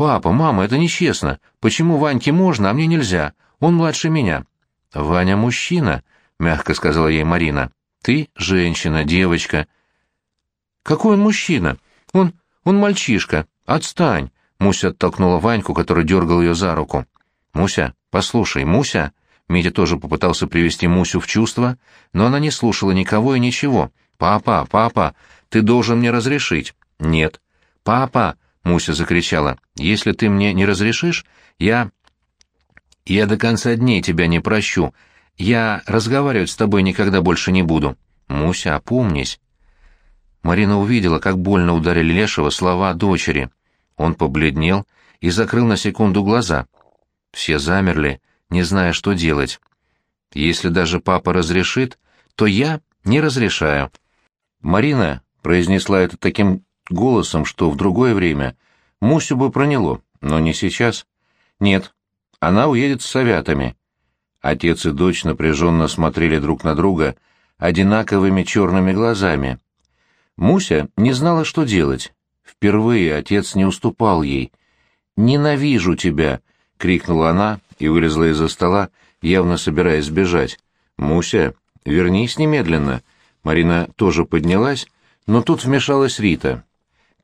«Папа, мама, это нечестно. Почему Ваньке можно, а мне нельзя? Он младше меня». «Ваня мужчина», — мягко сказала ей Марина. «Ты женщина, девочка». «Какой он мужчина? Он... он мальчишка. Отстань!» Муся оттолкнула Ваньку, который дергал ее за руку. «Муся, послушай, Муся!» Митя тоже попытался привести Мусю в чувство, но она не слушала никого и ничего. «Папа, папа, ты должен мне разрешить». «Нет». «Папа!» — Муся закричала. «Если ты мне не разрешишь, я...» «Я до конца дней тебя не прощу. Я разговаривать с тобой никогда больше не буду. Муся, опомнись». Марина увидела, как больно ударили Лешего слова дочери. Он побледнел и закрыл на секунду глаза. Все замерли, не зная, что делать. Если даже папа разрешит, то я не разрешаю. Марина произнесла это таким голосом, что в другое время Мусю бы проняло, но не сейчас. Нет, она уедет с советами. Отец и дочь напряженно смотрели друг на друга одинаковыми черными глазами. Муся не знала, что делать. Впервые отец не уступал ей. «Ненавижу тебя!» — крикнула она и вылезла из-за стола, явно собираясь сбежать. «Муся, вернись немедленно!» Марина тоже поднялась, но тут вмешалась Рита.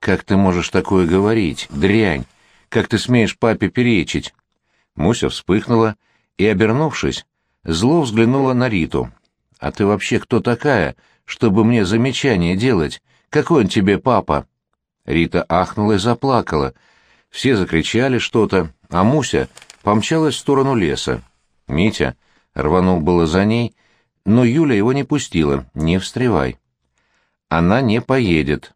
«Как ты можешь такое говорить, дрянь? Как ты смеешь папе перечить?» Муся вспыхнула и, обернувшись, зло взглянула на Риту. «А ты вообще кто такая, чтобы мне замечание делать? Какой он тебе папа?» Рита ахнула и заплакала. Все закричали что-то, а Муся помчалась в сторону леса. Митя рванул было за ней, но Юля его не пустила. «Не встревай». «Она не поедет», —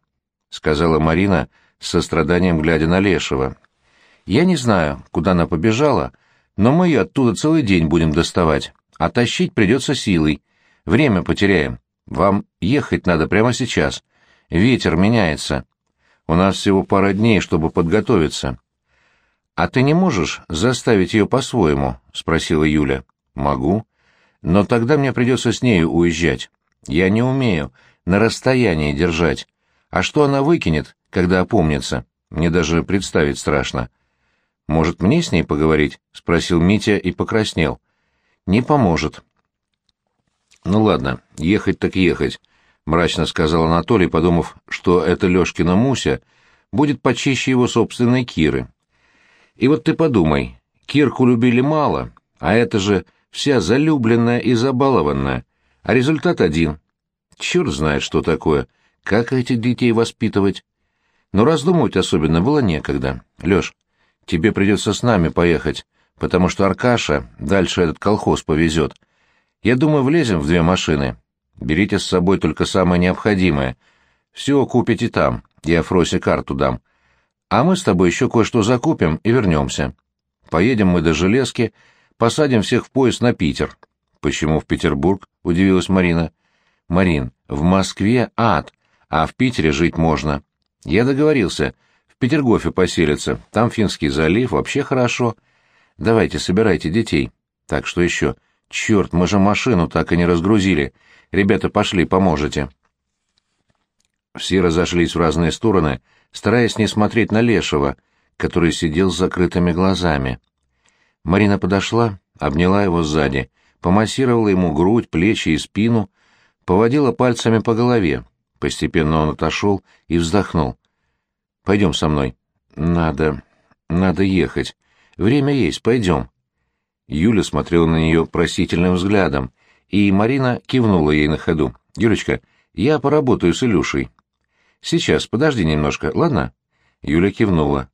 сказала Марина с состраданием, глядя на Лешего. «Я не знаю, куда она побежала, но мы ее оттуда целый день будем доставать, а тащить придется силой. Время потеряем. Вам ехать надо прямо сейчас. Ветер меняется. У нас всего пара дней, чтобы подготовиться». «А ты не можешь заставить ее по-своему?» — спросила Юля. «Могу. Но тогда мне придется с нею уезжать. Я не умею на расстоянии держать. А что она выкинет, когда опомнится? Мне даже представить страшно». «Может, мне с ней поговорить?» — спросил Митя и покраснел. «Не поможет». «Ну ладно, ехать так ехать», — мрачно сказал Анатолий, подумав, что это Лёшкина Муся будет почище его собственной Киры. «И вот ты подумай, Кирку любили мало, а это же вся залюбленная и забалованная, а результат один. Черт знает, что такое, как этих детей воспитывать. Но раздумывать особенно было некогда. Лёш, Тебе придется с нами поехать, потому что Аркаша дальше этот колхоз повезет. Я думаю, влезем в две машины. Берите с собой только самое необходимое. Все купите там, я Фросе карту дам. А мы с тобой еще кое-что закупим и вернемся. Поедем мы до Железки, посадим всех в поезд на Питер. Почему в Петербург? — удивилась Марина. Марин, в Москве ад, а в Питере жить можно. Я договорился — Петергофе поселятся, там Финский залив, вообще хорошо. Давайте, собирайте детей. Так, что еще? Черт, мы же машину так и не разгрузили. Ребята, пошли, поможете. Все разошлись в разные стороны, стараясь не смотреть на Лешего, который сидел с закрытыми глазами. Марина подошла, обняла его сзади, помассировала ему грудь, плечи и спину, поводила пальцами по голове. Постепенно он отошел и вздохнул. Пойдем со мной. Надо... надо ехать. Время есть, пойдем. Юля смотрела на нее просительным взглядом, и Марина кивнула ей на ходу. «Юлечка, я поработаю с Илюшей». «Сейчас, подожди немножко, ладно?» Юля кивнула.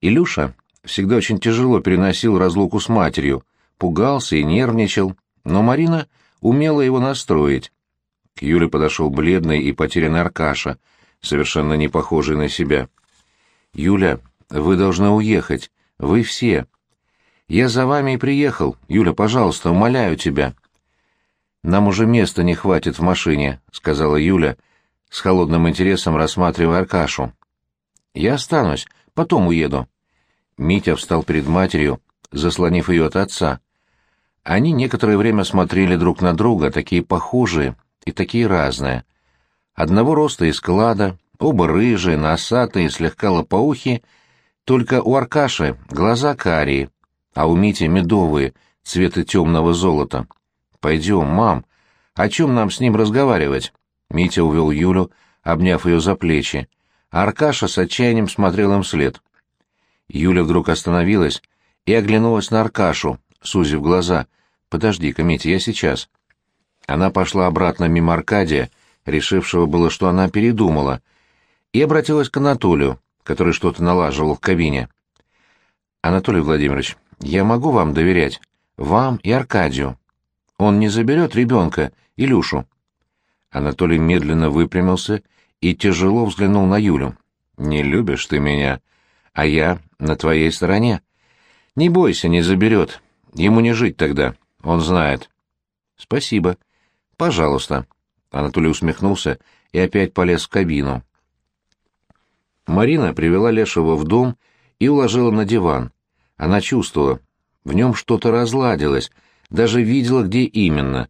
Илюша всегда очень тяжело переносил разлуку с матерью, пугался и нервничал, но Марина умела его настроить. К Юле подошел бледный и потерянный Аркаша, совершенно не похожий на себя. «Юля, вы должны уехать. Вы все. Я за вами и приехал. Юля, пожалуйста, умоляю тебя». «Нам уже места не хватит в машине», — сказала Юля, с холодным интересом рассматривая Аркашу. «Я останусь, потом уеду». Митя встал перед матерью, заслонив ее от отца. Они некоторое время смотрели друг на друга, такие похожие и такие разные — Одного роста и склада, оба рыжие, носатые, слегка лопоухие, Только у Аркаши глаза карие, а у Мити медовые, цвета темного золота. Пойдем, мам, о чем нам с ним разговаривать? Митя увел Юлю, обняв ее за плечи. Аркаша с отчаянием смотрел им вслед. Юля вдруг остановилась и оглянулась на Аркашу, сузив глаза. «Подожди-ка, Митя, я сейчас». Она пошла обратно мимо Аркадия, решившего было, что она передумала, и обратилась к Анатолию, который что-то налаживал в кабине. «Анатолий Владимирович, я могу вам доверять? Вам и Аркадию. Он не заберет ребенка, Илюшу?» Анатолий медленно выпрямился и тяжело взглянул на Юлю. «Не любишь ты меня, а я на твоей стороне. Не бойся, не заберет. Ему не жить тогда, он знает». «Спасибо. Пожалуйста». Анатолий усмехнулся и опять полез в кабину. Марина привела Лешего в дом и уложила на диван. Она чувствовала, в нем что-то разладилось, даже видела, где именно.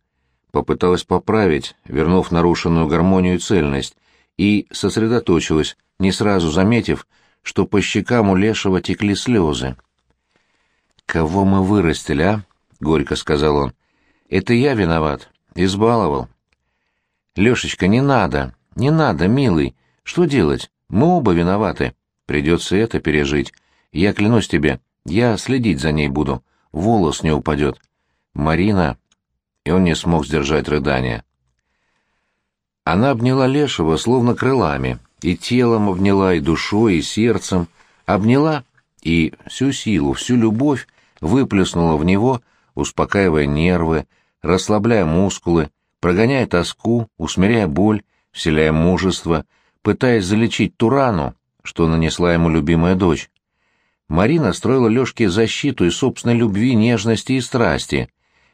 Попыталась поправить, вернув нарушенную гармонию и цельность, и сосредоточилась, не сразу заметив, что по щекам у Лешего текли слезы. «Кого мы вырастили, а?» — горько сказал он. «Это я виноват. Избаловал». «Лешечка, не надо, не надо, милый. Что делать? Мы оба виноваты. Придется это пережить. Я клянусь тебе, я следить за ней буду. Волос не упадет. Марина...» И он не смог сдержать рыдания. Она обняла Лешего словно крылами, и телом обняла, и душой, и сердцем. Обняла и всю силу, всю любовь выплеснула в него, успокаивая нервы, расслабляя мускулы, прогоняя тоску, усмиряя боль, вселяя мужество — пытаясь залечить ту рану, что нанесла ему любимая дочь. Марина строила Лёшке защиту из собственной любви, нежности и страсти,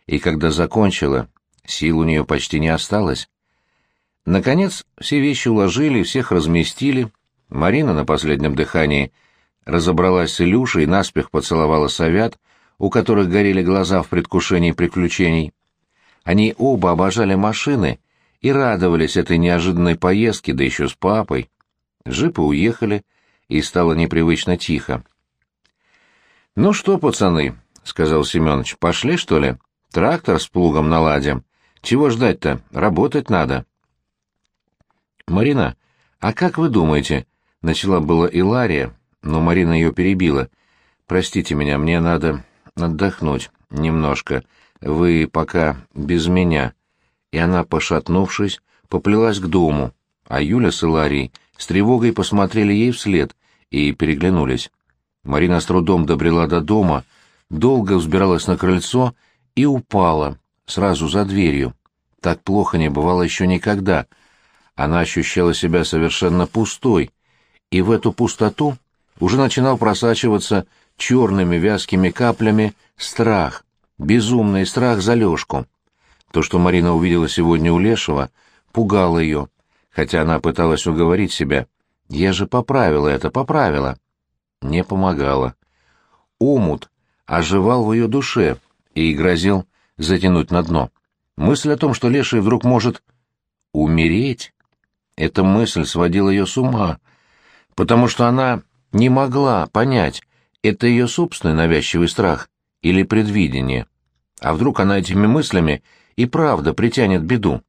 и когда закончила, сил у нее почти не осталось. Наконец, все вещи уложили, всех разместили. Марина на последнем дыхании разобралась с Илюшей и наспех поцеловала совят, у которых горели глаза в предвкушении приключений. Они оба обожали машины и радовались этой неожиданной поездке, да еще с папой. Жипы уехали, и стало непривычно тихо. «Ну что, пацаны», — сказал Семенович, — «пошли, что ли? Трактор с плугом наладим. Чего ждать-то? Работать надо». «Марина, а как вы думаете?» — начала была Илария, но Марина ее перебила. «Простите меня, мне надо отдохнуть немножко. Вы пока без меня и она, пошатнувшись, поплелась к дому, а Юля с Иларией с тревогой посмотрели ей вслед и переглянулись. Марина с трудом добрела до дома, долго взбиралась на крыльцо и упала, сразу за дверью. Так плохо не бывало еще никогда. Она ощущала себя совершенно пустой, и в эту пустоту уже начинал просачиваться черными вязкими каплями страх, безумный страх за Лешку. То, что Марина увидела сегодня у Лешего, пугало ее, хотя она пыталась уговорить себя. «Я же поправила это, поправила». Не помогало. Омут оживал в ее душе и грозил затянуть на дно. Мысль о том, что Леший вдруг может умереть, эта мысль сводила ее с ума, потому что она не могла понять, это ее собственный навязчивый страх или предвидение. А вдруг она этими мыслями и правда притянет беду.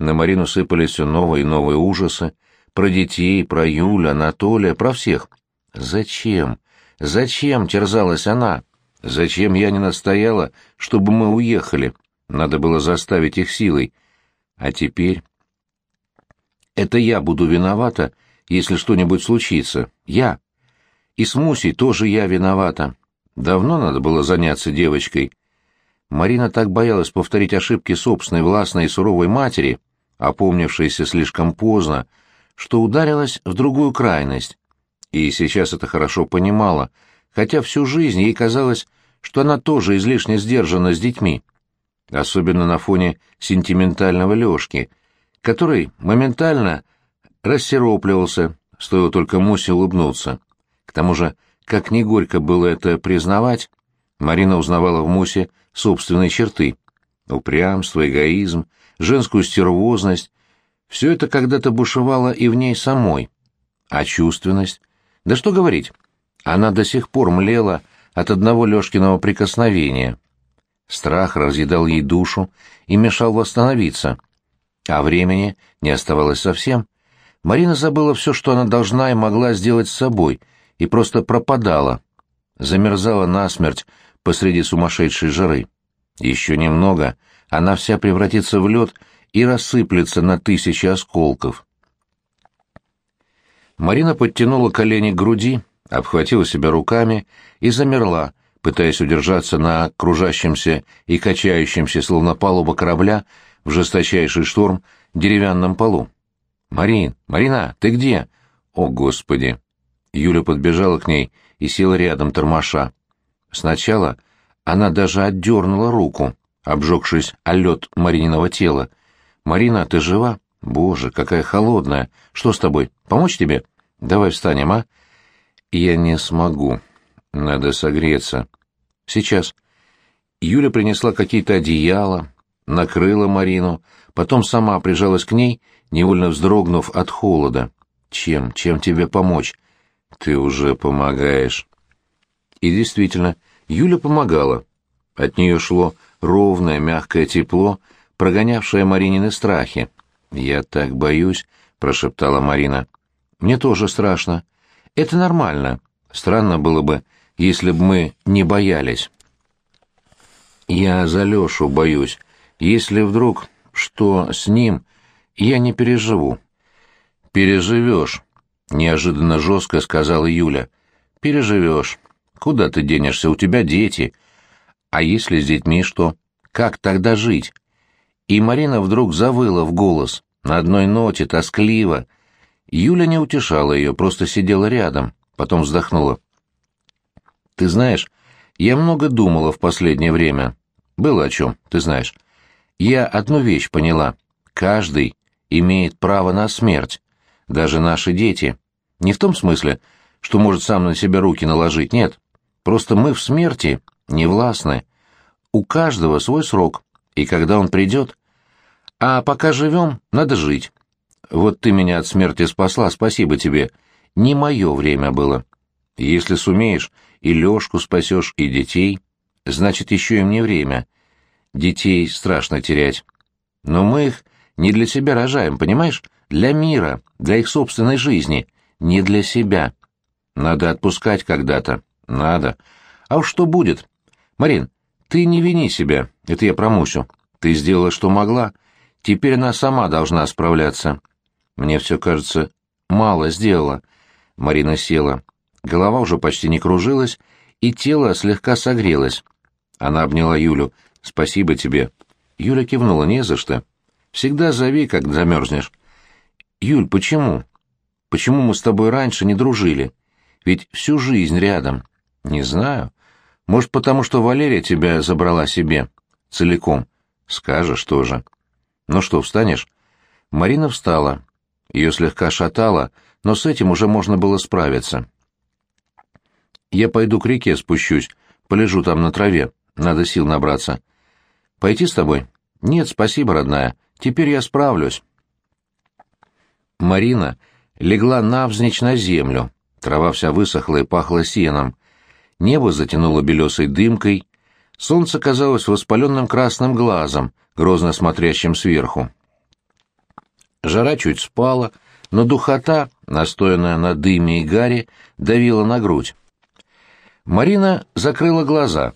На Марину сыпались все новые и новые ужасы. Про детей, про Юля, Анатолия, про всех. Зачем? Зачем терзалась она? Зачем я не настояла, чтобы мы уехали? Надо было заставить их силой. А теперь... Это я буду виновата, если что-нибудь случится. Я. И с Мусей тоже я виновата. Давно надо было заняться девочкой. Марина так боялась повторить ошибки собственной властной и суровой матери, опомнившейся слишком поздно, что ударилась в другую крайность. И сейчас это хорошо понимала, хотя всю жизнь ей казалось, что она тоже излишне сдержана с детьми. Особенно на фоне сентиментального Лёшки, который моментально рассеропливался, стоило только Мусе улыбнуться. К тому же, как ни горько было это признавать, Марина узнавала в Мусе собственные черты. Упрямство, эгоизм, женскую стервозность — все это когда-то бушевало и в ней самой. А чувственность? Да что говорить, Она до сих пор млела от одного Лёшкиного прикосновения. Страх разъедал ей душу и мешал восстановиться. А времени не оставалось совсем. Марина забыла все, что она должна и могла сделать с собой, и просто пропадала. Замерзала насмерть посреди сумасшедшей жары. Еще немного, она вся превратится в лед и рассыплется на тысячи осколков. Марина подтянула колени к груди, обхватила себя руками и замерла, пытаясь удержаться на кружащемся и качающемся, словно палуба корабля, в жесточайший шторм деревянном полу. «Марин! Марина, ты где?» «О, Господи!» Юля подбежала к ней и села рядом, тормоша. Сначала она даже отдернула руку, обжегшись о лед Марининого тела. «Марина, ты жива? Боже, какая холодная! Что с тобой? Помочь тебе? Давай встанем, а?» «Я не смогу. Надо согреться. Сейчас. Юля принесла какие-то одеяла, накрыла Марину, потом сама прижалась к ней, невольно вздрогнув от холода. Чем, чем тебе помочь? Ты уже помогаешь. И действительно, Юля помогала. От нее шло ровное, мягкое тепло, прогонявшее Маринины страхи. «Я так боюсь», — прошептала Марина. «Мне тоже страшно. Это нормально. Странно было бы, если бы мы не боялись. Я за Лешу боюсь. Если вдруг что с ним, я не переживу. Переживешь, неожиданно жестко сказала Юля. Переживешь. Куда ты денешься? У тебя дети. А если с детьми что? Как тогда жить? И Марина вдруг завыла в голос, на одной ноте, тоскливо. Юля не утешала ее, просто сидела рядом, потом вздохнула. Ты знаешь, я много думала в последнее время. Было о чем, ты знаешь. Я одну вещь поняла. Каждый имеет право на смерть. Даже наши дети. Не в том смысле, что может сам на себя руки наложить, нет. Просто мы в смерти не властны. У каждого свой срок, и когда он придет... А пока живем, надо жить. Вот ты меня от смерти спасла, спасибо тебе. Не мое время было. Если сумеешь, и Лёшку спасешь, и детей, значит, еще им не время. Детей страшно терять. Но мы их не для себя рожаем, понимаешь? Для мира, для их собственной жизни, не для себя. Надо отпускать когда-то. Надо. А уж что будет? Марин, ты не вини себя, это я про Мусю. Ты сделала, что могла. Теперь она сама должна справляться. Мне все кажется, мало сделала. Марина села. Голова уже почти не кружилась, и тело слегка согрелось. Она обняла Юлю. «Спасибо тебе». Юля кивнула. «Не за что. Всегда зови, как замерзнешь». «Юль, почему? Почему мы с тобой раньше не дружили? Ведь всю жизнь рядом». «Не знаю. Может, потому что Валерия тебя забрала себе. Целиком. Скажешь тоже». «Ну что, встанешь?» Марина встала. Ее слегка шатало, но с этим уже можно было справиться. Я пойду к реке спущусь, полежу там на траве, надо сил набраться. Пойти с тобой? Нет, спасибо, родная, теперь я справлюсь. Марина легла навзничь на землю, трава вся высохла и пахла сеном. Небо затянуло белесой дымкой, солнце казалось воспаленным красным глазом, грозно смотрящим сверху. Жара чуть спала, но духота, настоянная на дыме и гаре, давила на грудь. Марина закрыла глаза.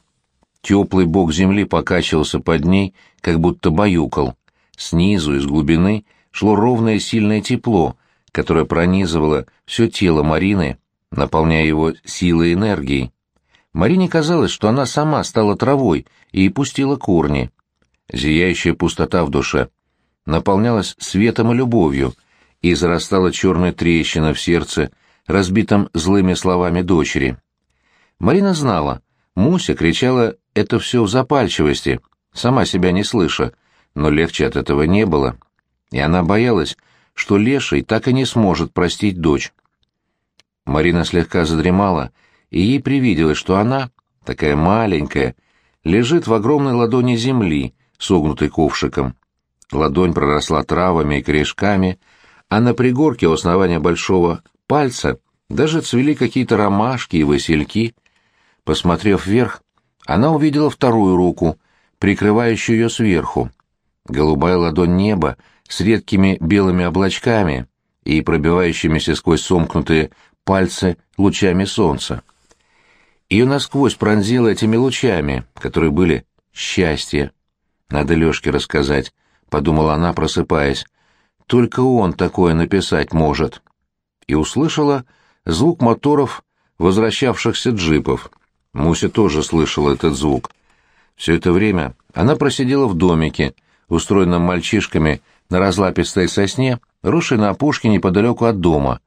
Теплый бок земли покачивался под ней, как будто баюкал. Снизу, из глубины, шло ровное сильное тепло, которое пронизывало все тело Марины, наполняя его силой и энергией. Марине казалось, что она сама стала травой и пустила корни. Зияющая пустота в душе наполнялась светом и любовью, и зарастала черная трещина в сердце, разбитом злыми словами дочери. Марина знала. Муся кричала это все в запальчивости, сама себя не слыша, но легче от этого не было. И она боялась, что Леший так и не сможет простить дочь. Марина слегка задремала, и ей привиделось, что она, такая маленькая, лежит в огромной ладони земли, согнутой ковшиком. Ладонь проросла травами и корешками, а на пригорке у основания большого пальца Даже цвели какие-то ромашки и васильки. Посмотрев вверх, она увидела вторую руку, прикрывающую ее сверху. Голубая ладонь неба с редкими белыми облачками и пробивающимися сквозь сомкнутые пальцы лучами солнца. Ее насквозь пронзило этими лучами, которые были счастье. Надо Лешке рассказать, — подумала она, просыпаясь. Только он такое написать может. И услышала звук моторов возвращавшихся джипов. Муся тоже слышала этот звук. Все это время она просидела в домике, устроенном мальчишками на разлапистой сосне, росшей на опушке неподалеку от дома.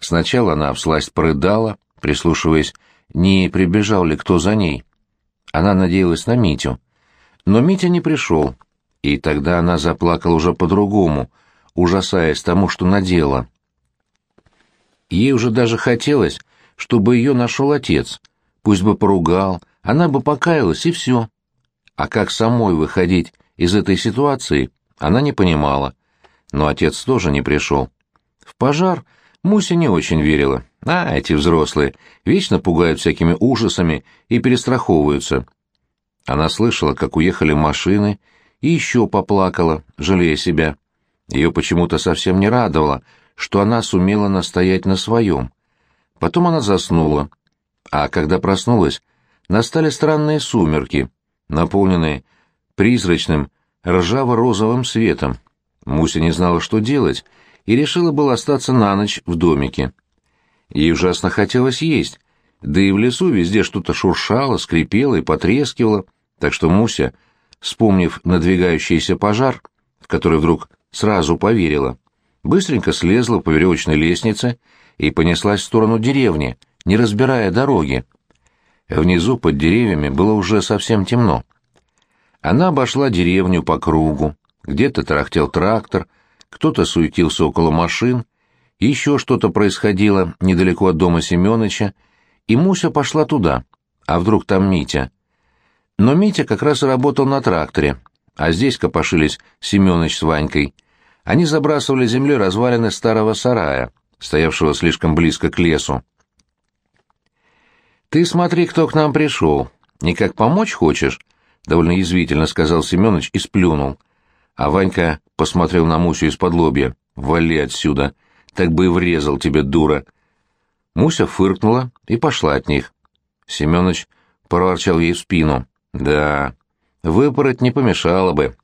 Сначала она всласть прыдала, прислушиваясь, не прибежал ли кто за ней. Она надеялась на Митю. Но Митя не пришел, и тогда она заплакала уже по-другому, ужасаясь тому, что надела. Ей уже даже хотелось, чтобы ее нашел отец, пусть бы поругал, она бы покаялась, и все. А как самой выходить из этой ситуации, она не понимала. Но отец тоже не пришел. В пожар Муся не очень верила. А, эти взрослые, вечно пугают всякими ужасами и перестраховываются. Она слышала, как уехали машины, и еще поплакала, жалея себя. Ее почему-то совсем не радовало, что она сумела настоять на своем. Потом она заснула. А когда проснулась, настали странные сумерки, наполненные призрачным ржаво-розовым светом. Муся не знала, что делать, и решила было остаться на ночь в домике. Ей ужасно хотелось есть, да и в лесу везде что-то шуршало, скрипело и потрескивало, так что Муся, вспомнив надвигающийся пожар, в который вдруг сразу поверила, быстренько слезла по веревочной лестнице и понеслась в сторону деревни, не разбирая дороги. Внизу под деревьями было уже совсем темно. Она обошла деревню по кругу, где-то тарахтел трактор, кто-то суетился около машин, еще что-то происходило недалеко от дома Семёныча, и Муся пошла туда. А вдруг там Митя? Но Митя как раз и работал на тракторе, а здесь копошились Семёныч с Ванькой. Они забрасывали землей развалины старого сарая, стоявшего слишком близко к лесу. «Ты смотри, кто к нам пришел. Никак помочь хочешь?» — довольно язвительно сказал Семёныч и сплюнул. А Ванька посмотрел на Мусю из-под лобья. «Вали отсюда! Так бы и врезал тебе, дура!» Муся фыркнула и пошла от них. Семёныч проворчал ей в спину. «Да, выпороть не помешало бы.